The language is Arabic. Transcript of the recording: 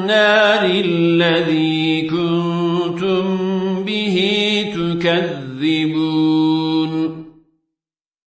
النار الذي كنتم به تكذبون.